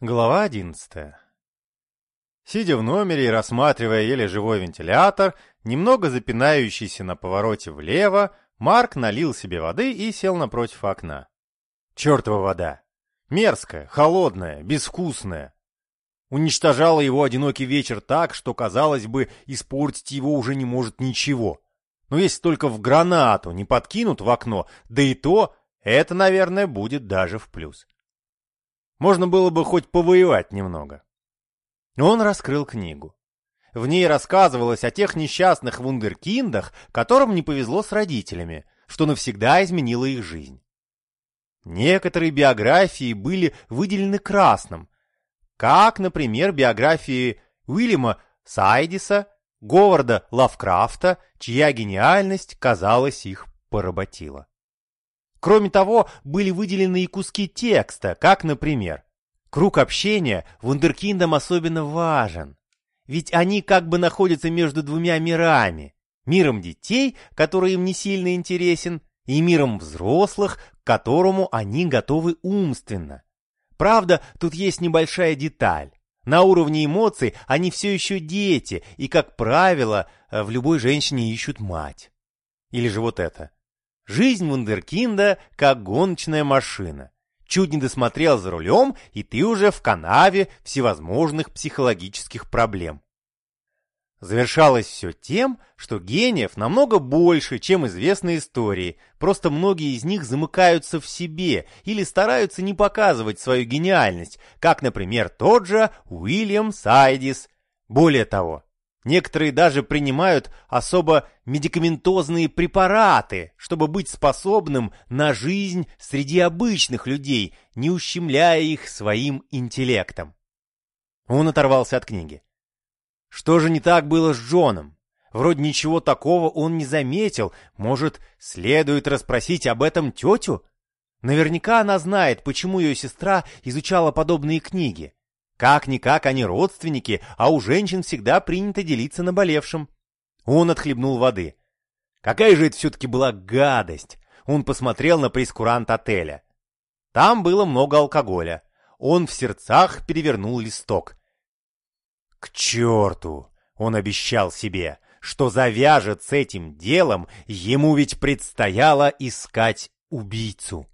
Глава одиннадцатая. Сидя в номере и рассматривая еле живой вентилятор, немного запинающийся на повороте влево, Марк налил себе воды и сел напротив окна. Чертова вода! Мерзкая, холодная, безвкусная. Уничтожала его одинокий вечер так, что, казалось бы, испортить его уже не может ничего. Но если только в гранату не подкинут в окно, да и то, это, наверное, будет даже в плюс. Можно было бы хоть повоевать немного. Он раскрыл книгу. В ней рассказывалось о тех несчастных вундеркиндах, которым не повезло с родителями, что навсегда изменило их жизнь. Некоторые биографии были выделены красным, как, например, биографии Уильяма Сайдиса, Говарда Лавкрафта, чья гениальность, казалось, их поработила. Кроме того, были выделены и куски текста, как, например, «Круг общения вундеркиндам особенно важен, ведь они как бы находятся между двумя мирами, миром детей, который им не сильно интересен, и миром взрослых, к которому они готовы умственно. Правда, тут есть небольшая деталь. На уровне эмоций они все еще дети, и, как правило, в любой женщине ищут мать. Или же вот это. Жизнь вундеркинда как гоночная машина. Чуть не досмотрел за рулем, и ты уже в канаве всевозможных психологических проблем. Завершалось все тем, что гениев намного больше, чем известные истории, просто многие из них замыкаются в себе или стараются не показывать свою гениальность, как, например, тот же Уильям Сайдис. Более того, Некоторые даже принимают особо медикаментозные препараты, чтобы быть способным на жизнь среди обычных людей, не ущемляя их своим интеллектом. Он оторвался от книги. Что же не так было с Джоном? Вроде ничего такого он не заметил. Может, следует расспросить об этом тетю? Наверняка она знает, почему ее сестра изучала подобные книги. Как-никак они родственники, а у женщин всегда принято делиться наболевшим. Он отхлебнул воды. Какая же это все-таки была гадость! Он посмотрел на прескурант отеля. Там было много алкоголя. Он в сердцах перевернул листок. К черту! Он обещал себе, что завяжет с этим делом, ему ведь предстояло искать убийцу.